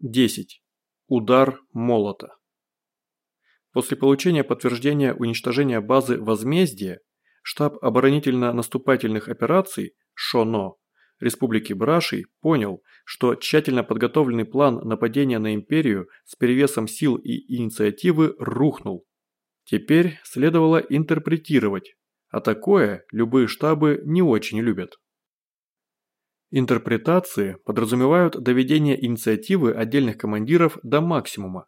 10. Удар молота. После получения подтверждения уничтожения базы «Возмездие» штаб оборонительно-наступательных операций ШОНО Республики Брашей понял, что тщательно подготовленный план нападения на империю с перевесом сил и инициативы рухнул. Теперь следовало интерпретировать, а такое любые штабы не очень любят. Интерпретации подразумевают доведение инициативы отдельных командиров до максимума,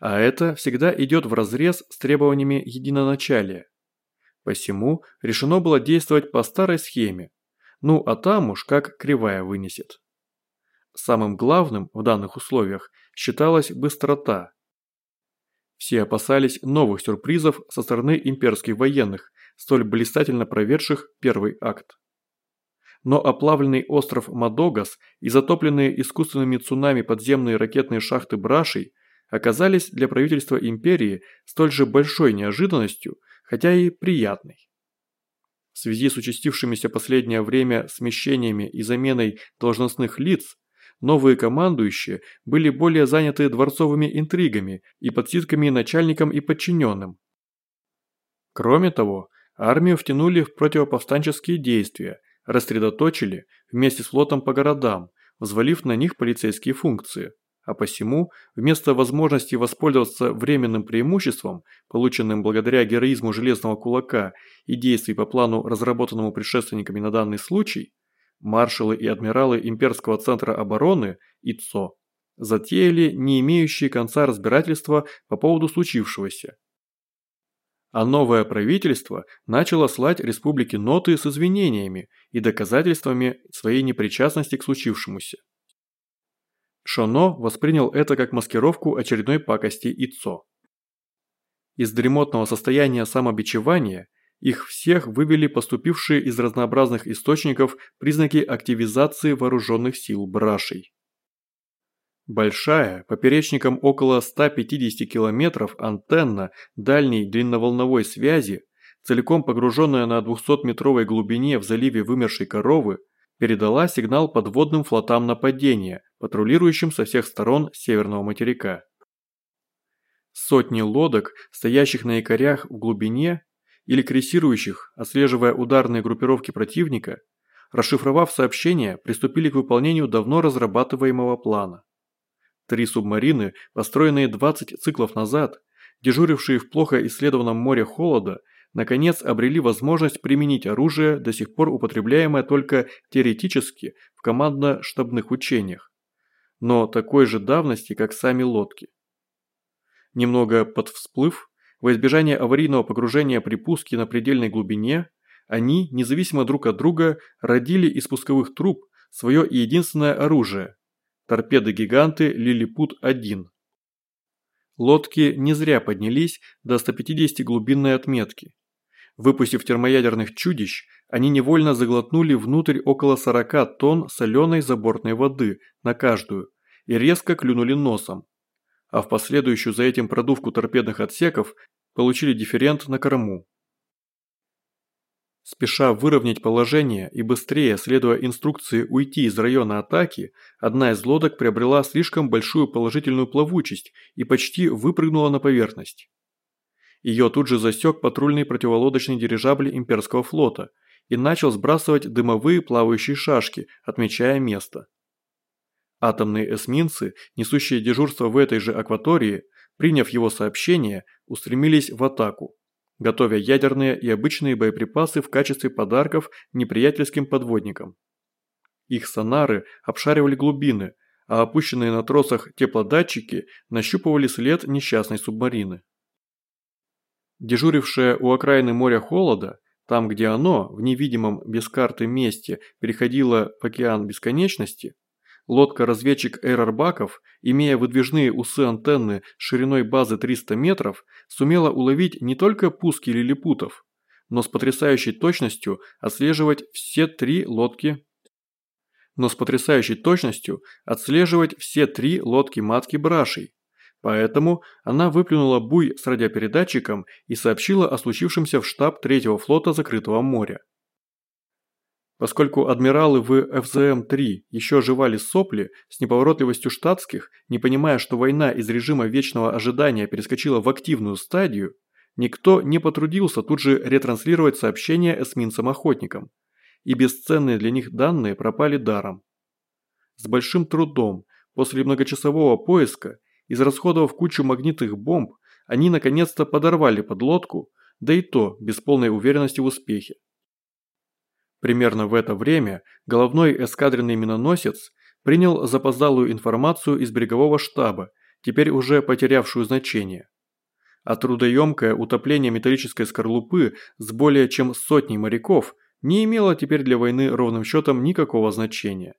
а это всегда идет вразрез с требованиями единоначалия. Посему решено было действовать по старой схеме, ну а там уж как кривая вынесет. Самым главным в данных условиях считалась быстрота. Все опасались новых сюрпризов со стороны имперских военных, столь блистательно проведших первый акт но оплавленный остров Мадогас и затопленные искусственными цунами подземные ракетные шахты Брашей оказались для правительства империи столь же большой неожиданностью, хотя и приятной. В связи с участившимися последнее время смещениями и заменой должностных лиц, новые командующие были более заняты дворцовыми интригами и подсидками начальникам и подчиненным. Кроме того, армию втянули в противоповстанческие действия, рассредоточили вместе с флотом по городам, взвалив на них полицейские функции. А посему, вместо возможности воспользоваться временным преимуществом, полученным благодаря героизму Железного Кулака и действий по плану, разработанному предшественниками на данный случай, маршалы и адмиралы Имперского центра обороны ИЦО затеяли не имеющие конца разбирательства по поводу случившегося а новое правительство начало слать республике ноты с извинениями и доказательствами своей непричастности к случившемуся. Шоно воспринял это как маскировку очередной пакости ИЦО. Из дремотного состояния самобичевания их всех вывели поступившие из разнообразных источников признаки активизации вооруженных сил Брашей. Большая, поперечником около 150 километров антенна дальней длинноволновой связи, целиком погруженная на 200-метровой глубине в заливе вымершей коровы, передала сигнал подводным флотам нападения, патрулирующим со всех сторон северного материка. Сотни лодок, стоящих на якорях в глубине или крейсирующих, отслеживая ударные группировки противника, расшифровав сообщение, приступили к выполнению давно разрабатываемого плана. Три субмарины, построенные 20 циклов назад, дежурившие в плохо исследованном море холода, наконец обрели возможность применить оружие, до сих пор употребляемое только теоретически в командно-штабных учениях, но такой же давности, как сами лодки. Немного подвсплыв, во избежание аварийного погружения при пуске на предельной глубине, они, независимо друг от друга, родили из пусковых труб свое единственное оружие торпеды-гиганты «Лилипут-1». Лодки не зря поднялись до 150 глубинной отметки. Выпустив термоядерных чудищ, они невольно заглотнули внутрь около 40 тонн соленой забортной воды на каждую и резко клюнули носом. А в последующую за этим продувку торпедных отсеков получили дифферент на корму. Спеша выровнять положение и быстрее, следуя инструкции уйти из района атаки, одна из лодок приобрела слишком большую положительную плавучесть и почти выпрыгнула на поверхность. Ее тут же засек патрульный противолодочный дирижабль имперского флота и начал сбрасывать дымовые плавающие шашки, отмечая место. Атомные эсминцы, несущие дежурство в этой же акватории, приняв его сообщение, устремились в атаку готовя ядерные и обычные боеприпасы в качестве подарков неприятельским подводникам. Их сонары обшаривали глубины, а опущенные на тросах теплодатчики нащупывали след несчастной субмарины. Дежурившая у окраины моря холода, там где оно, в невидимом без карты месте, переходило в океан бесконечности, Лодка-разведчик Эйрорбаков, имея выдвижные усы-антенны шириной базы 300 метров, сумела уловить не только пуски лилипутов, но с потрясающей точностью отслеживать все три лодки но с потрясающей точностью отслеживать все три лодки-матки брашей. Поэтому она выплюнула буй с радиопередатчиком и сообщила о случившемся в штаб третьего флота закрытого моря. Поскольку адмиралы в ФЗМ-3 еще жевали сопли с неповоротливостью штатских, не понимая, что война из режима вечного ожидания перескочила в активную стадию, никто не потрудился тут же ретранслировать сообщения эсминцам-охотникам, и бесценные для них данные пропали даром. С большим трудом, после многочасового поиска, израсходовав кучу магнитных бомб, они наконец-то подорвали подлодку, да и то без полной уверенности в успехе. Примерно в это время головной эскадренный миноносец принял запоздалую информацию из берегового штаба, теперь уже потерявшую значение. А трудоемкое утопление металлической скорлупы с более чем сотней моряков не имело теперь для войны ровным счетом никакого значения.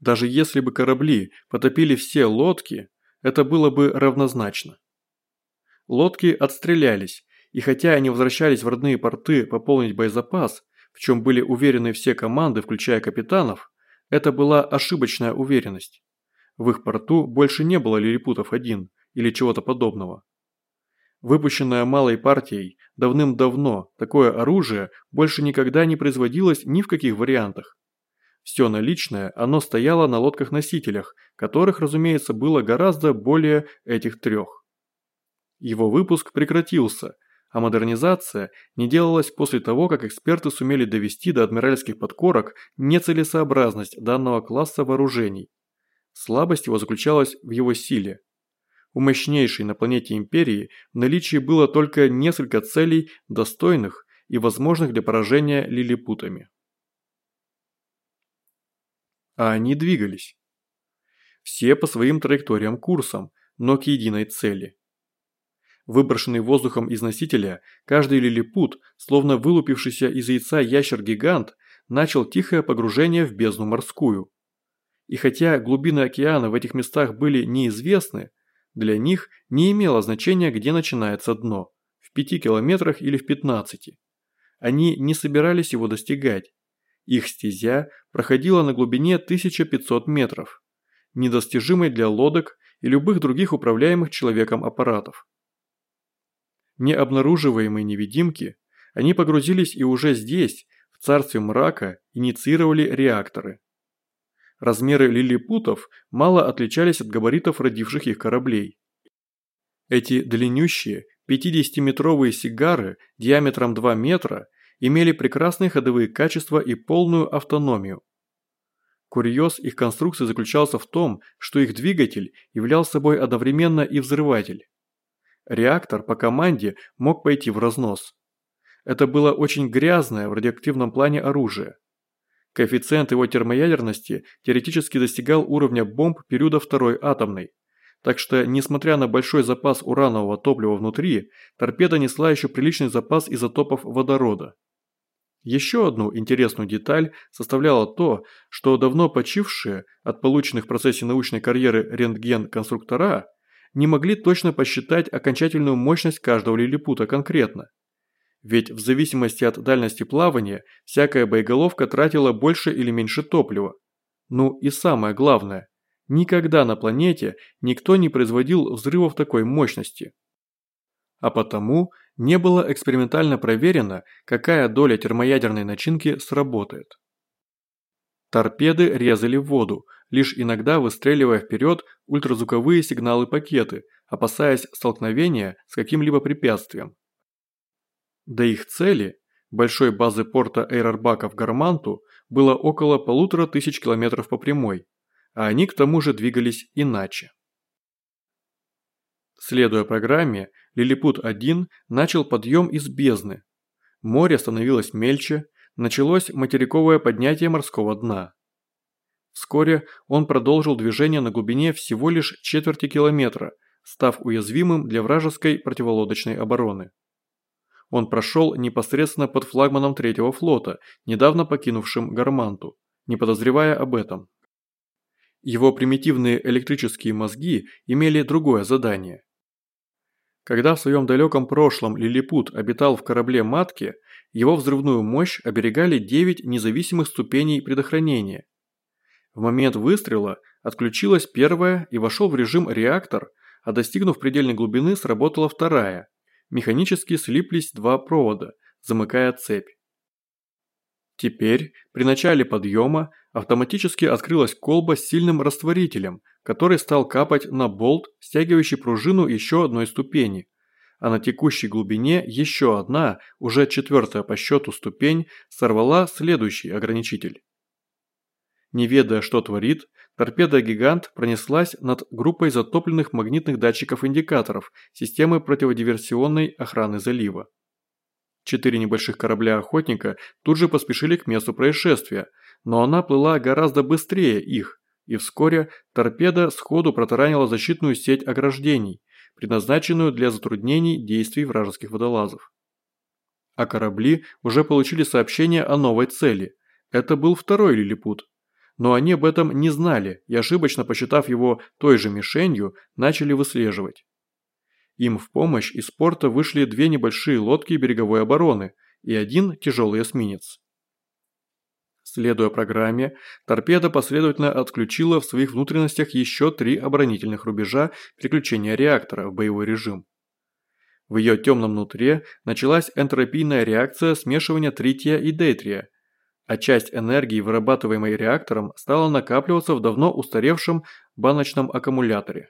Даже если бы корабли потопили все лодки, это было бы равнозначно. Лодки отстрелялись, и хотя они возвращались в родные порты пополнить боезапас, в чем были уверены все команды, включая капитанов, это была ошибочная уверенность. В их порту больше не было лилипутов-1 или чего-то подобного. Выпущенное малой партией давным-давно, такое оружие больше никогда не производилось ни в каких вариантах. Все наличное, оно стояло на лодках-носителях, которых, разумеется, было гораздо более этих трех. Его выпуск прекратился – а модернизация не делалась после того, как эксперты сумели довести до адмиральских подкорок нецелесообразность данного класса вооружений. Слабость его заключалась в его силе. У мощнейшей на планете Империи в наличии было только несколько целей, достойных и возможных для поражения лилипутами. А они двигались. Все по своим траекториям-курсам, но к единой цели. Выброшенный воздухом из носителя, каждый лилипут, словно вылупившийся из яйца ящер-гигант, начал тихое погружение в бездну морскую. И хотя глубины океана в этих местах были неизвестны, для них не имело значения, где начинается дно – в пяти километрах или в пятнадцати. Они не собирались его достигать. Их стезя проходила на глубине 1500 метров, недостижимой для лодок и любых других управляемых человеком аппаратов необнаруживаемые невидимки, они погрузились и уже здесь, в царстве мрака, инициировали реакторы. Размеры лилипутов мало отличались от габаритов родивших их кораблей. Эти длиннющие 50-метровые сигары диаметром 2 метра имели прекрасные ходовые качества и полную автономию. Курьез их конструкции заключался в том, что их двигатель являл собой одновременно и взрыватель. Реактор по команде мог пойти в разнос. Это было очень грязное в радиоактивном плане оружие. Коэффициент его термоядерности теоретически достигал уровня бомб периода Второй атомной. Так что, несмотря на большой запас уранового топлива внутри, торпеда несла еще приличный запас изотопов водорода. Еще одну интересную деталь составляло то, что давно почившие от полученных в процессе научной карьеры рентген-конструктора – не могли точно посчитать окончательную мощность каждого лилипута конкретно. Ведь в зависимости от дальности плавания, всякая боеголовка тратила больше или меньше топлива. Ну и самое главное, никогда на планете никто не производил взрывов такой мощности. А потому не было экспериментально проверено, какая доля термоядерной начинки сработает. Торпеды резали в воду, лишь иногда выстреливая вперед ультразвуковые сигналы-пакеты, опасаясь столкновения с каким-либо препятствием. До их цели, большой базы порта Эйрарбака в Гарманту, было около полутора тысяч километров по прямой, а они к тому же двигались иначе. Следуя программе, Лилипут-1 начал подъем из бездны. Море становилось мельче, началось материковое поднятие морского дна. Вскоре он продолжил движение на глубине всего лишь четверти километра, став уязвимым для вражеской противолодочной обороны. Он прошел непосредственно под флагманом третьего флота, недавно покинувшим Гарманту, не подозревая об этом. Его примитивные электрические мозги имели другое задание. Когда в своем далеком прошлом Лилипут обитал в корабле матки, его взрывную мощь оберегали 9 независимых ступеней предохранения. В момент выстрела отключилась первая и вошел в режим реактор, а достигнув предельной глубины сработала вторая. Механически слиплись два провода, замыкая цепь. Теперь, при начале подъема, автоматически открылась колба с сильным растворителем, который стал капать на болт, стягивающий пружину еще одной ступени. А на текущей глубине еще одна, уже четвертая по счету ступень, сорвала следующий ограничитель. Не ведая, что творит, торпеда-гигант пронеслась над группой затопленных магнитных датчиков-индикаторов системы противодиверсионной охраны залива. Четыре небольших корабля-охотника тут же поспешили к месту происшествия, но она плыла гораздо быстрее их, и вскоре торпеда сходу протаранила защитную сеть ограждений, предназначенную для затруднений действий вражеских водолазов. А корабли уже получили сообщение о новой цели. Это был второй лилипут. Но они об этом не знали и, ошибочно посчитав его той же мишенью, начали выслеживать. Им в помощь из порта вышли две небольшие лодки береговой обороны и один тяжелый эсминец. Следуя программе, торпеда последовательно отключила в своих внутренностях еще три оборонительных рубежа переключения реактора в боевой режим. В ее темном нутре началась энтропийная реакция смешивания трития и дейтрия, а часть энергии, вырабатываемой реактором, стала накапливаться в давно устаревшем баночном аккумуляторе.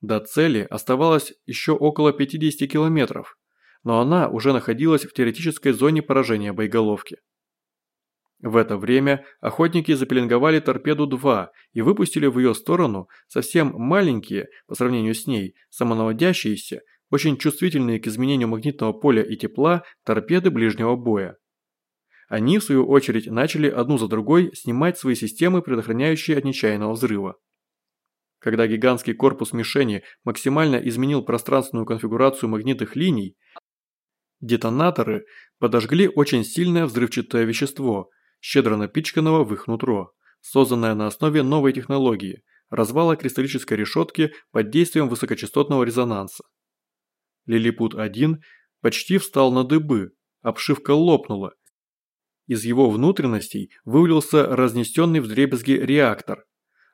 До цели оставалось еще около 50 километров, но она уже находилась в теоретической зоне поражения боеголовки. В это время охотники запеленговали торпеду-2 и выпустили в ее сторону совсем маленькие, по сравнению с ней, самонаводящиеся, очень чувствительные к изменению магнитного поля и тепла торпеды ближнего боя. Они, в свою очередь, начали одну за другой снимать свои системы, предохраняющие от нечаянного взрыва. Когда гигантский корпус мишени максимально изменил пространственную конфигурацию магнитных линий, детонаторы подожгли очень сильное взрывчатое вещество, щедро напичканного в их нутро, созданное на основе новой технологии – развала кристаллической решетки под действием высокочастотного резонанса. Лилипут-1 почти встал на дыбы, обшивка лопнула. Из его внутренностей вывалился разнесенный вдребезги реактор –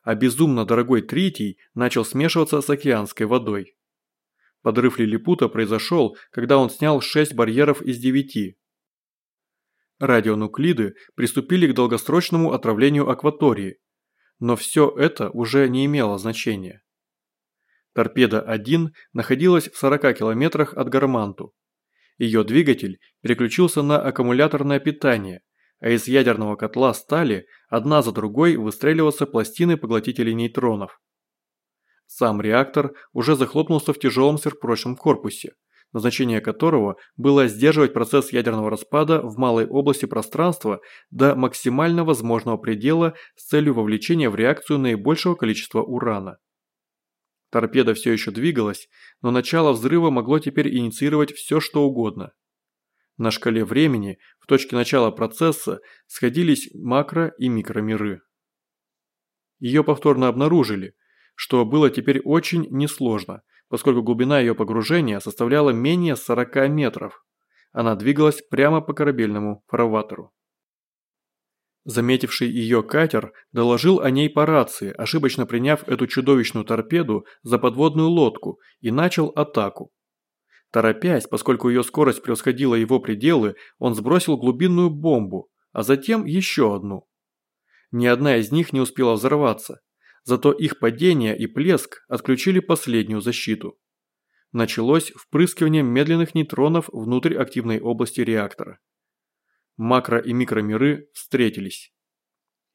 а безумно дорогой третий начал смешиваться с океанской водой. Подрыв лилипута произошел, когда он снял 6 барьеров из 9. Радионуклиды приступили к долгосрочному отравлению акватории, но все это уже не имело значения. Торпеда-1 находилась в 40 километрах от Гарманту. Ее двигатель переключился на аккумуляторное питание, а из ядерного котла стали одна за другой выстреливаться пластины поглотителей нейтронов. Сам реактор уже захлопнулся в тяжелом сверхпрочном корпусе, назначение которого было сдерживать процесс ядерного распада в малой области пространства до максимально возможного предела с целью вовлечения в реакцию наибольшего количества урана. Торпеда все еще двигалась, но начало взрыва могло теперь инициировать все что угодно. На шкале времени, в точке начала процесса, сходились макро- и микромиры. Ее повторно обнаружили, что было теперь очень несложно, поскольку глубина ее погружения составляла менее 40 метров. Она двигалась прямо по корабельному фарватеру. Заметивший ее катер доложил о ней по рации, ошибочно приняв эту чудовищную торпеду за подводную лодку и начал атаку. Торопясь, поскольку ее скорость превосходила его пределы, он сбросил глубинную бомбу, а затем еще одну. Ни одна из них не успела взорваться, зато их падение и плеск отключили последнюю защиту. Началось впрыскивание медленных нейтронов внутрь активной области реактора. Макро- и микромиры встретились.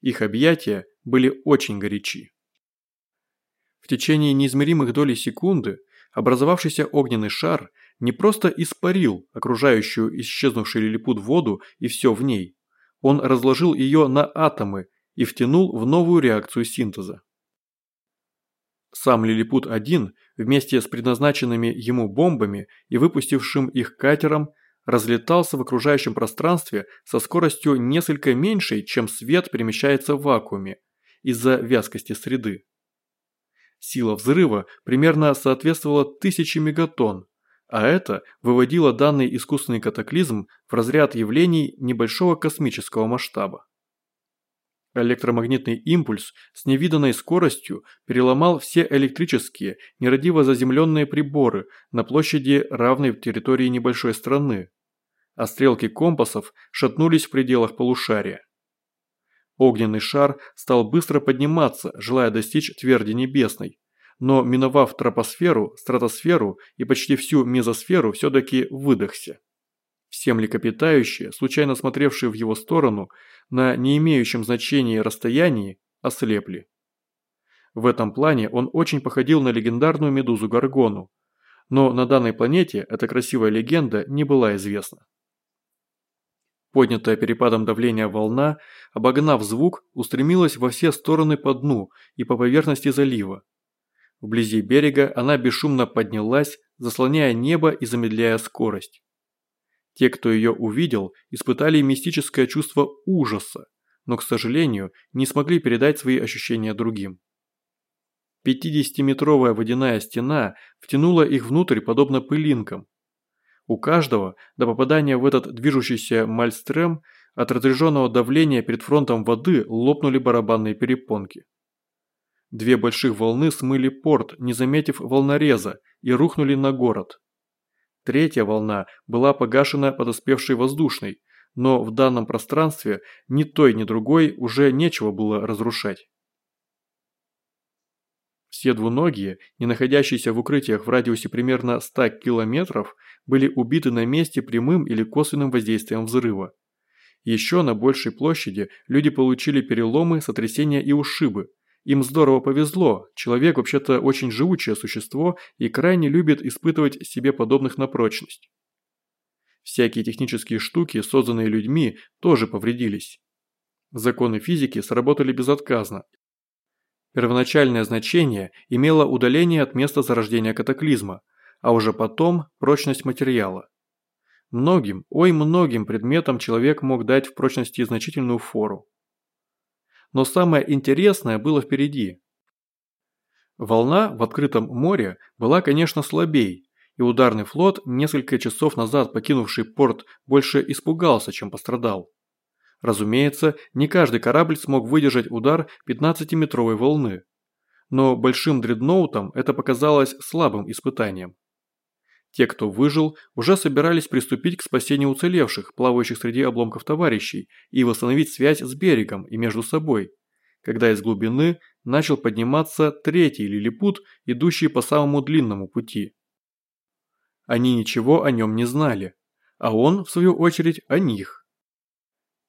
Их объятия были очень горячи. В течение неизмеримых долей секунды образовавшийся огненный шар – не просто испарил окружающую исчезнувший лилипут воду и все в ней. Он разложил ее на атомы и втянул в новую реакцию синтеза. Сам Лилипут-1 вместе с предназначенными ему бомбами и выпустившим их катером разлетался в окружающем пространстве со скоростью несколько меньшей, чем свет перемещается в вакууме, из-за вязкости среды. Сила взрыва примерно соответствовала тысяче мегатонн, а это выводило данный искусственный катаклизм в разряд явлений небольшого космического масштаба. Электромагнитный импульс с невиданной скоростью переломал все электрические, нерадиво заземленные приборы на площади, равной территории небольшой страны. а стрелки компасов шатнулись в пределах полушария. Огненный шар стал быстро подниматься, желая достичь тверди небесной, но миновав тропосферу, стратосферу и почти всю мезосферу, все-таки выдохся. Все млекопитающие, случайно смотревшие в его сторону, на не имеющем значения расстоянии, ослепли. В этом плане он очень походил на легендарную медузу Гаргону, но на данной планете эта красивая легенда не была известна. Поднятая перепадом давления волна, обогнав звук, устремилась во все стороны по дну и по поверхности залива. Вблизи берега она бесшумно поднялась, заслоняя небо и замедляя скорость. Те, кто ее увидел, испытали мистическое чувство ужаса, но, к сожалению, не смогли передать свои ощущения другим. 50-метровая водяная стена втянула их внутрь подобно пылинкам. У каждого до попадания в этот движущийся мальстрем от разряженного давления перед фронтом воды лопнули барабанные перепонки. Две больших волны смыли порт, не заметив волнореза, и рухнули на город. Третья волна была погашена подоспевшей воздушной, но в данном пространстве ни той, ни другой уже нечего было разрушать. Все двуногие, не находящиеся в укрытиях в радиусе примерно 100 километров, были убиты на месте прямым или косвенным воздействием взрыва. Еще на большей площади люди получили переломы, сотрясения и ушибы. Им здорово повезло, человек вообще-то очень живучее существо и крайне любит испытывать себе подобных на прочность. Всякие технические штуки, созданные людьми, тоже повредились. Законы физики сработали безотказно, Первоначальное значение имело удаление от места зарождения катаклизма, а уже потом прочность материала. Многим, ой многим предметам человек мог дать в прочности значительную фору. Но самое интересное было впереди. Волна в открытом море была, конечно, слабей, и ударный флот, несколько часов назад покинувший порт, больше испугался, чем пострадал. Разумеется, не каждый корабль смог выдержать удар 15-метровой волны. Но большим дредноутам это показалось слабым испытанием. Те, кто выжил, уже собирались приступить к спасению уцелевших, плавающих среди обломков товарищей, и восстановить связь с берегом и между собой, когда из глубины начал подниматься третий лилипут, идущий по самому длинному пути. Они ничего о нем не знали, а он, в свою очередь, о них.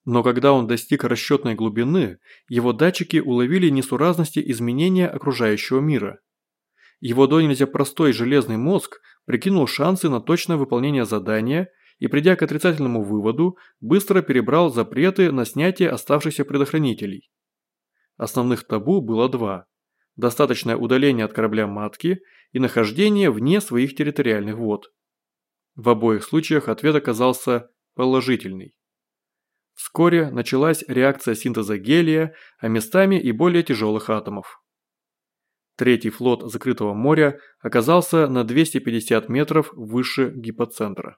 Но когда он достиг расчетной глубины, его датчики уловили несуразности изменения окружающего мира. Его до простой железный мозг прикинул шансы на точное выполнение задания и, придя к отрицательному выводу, быстро перебрал запреты на снятие оставшихся предохранителей. Основных табу было два – достаточное удаление от корабля матки и нахождение вне своих территориальных вод. В обоих случаях ответ оказался положительный. Вскоре началась реакция синтеза гелия, а местами и более тяжелых атомов. Третий флот закрытого моря оказался на 250 метров выше гипоцентра.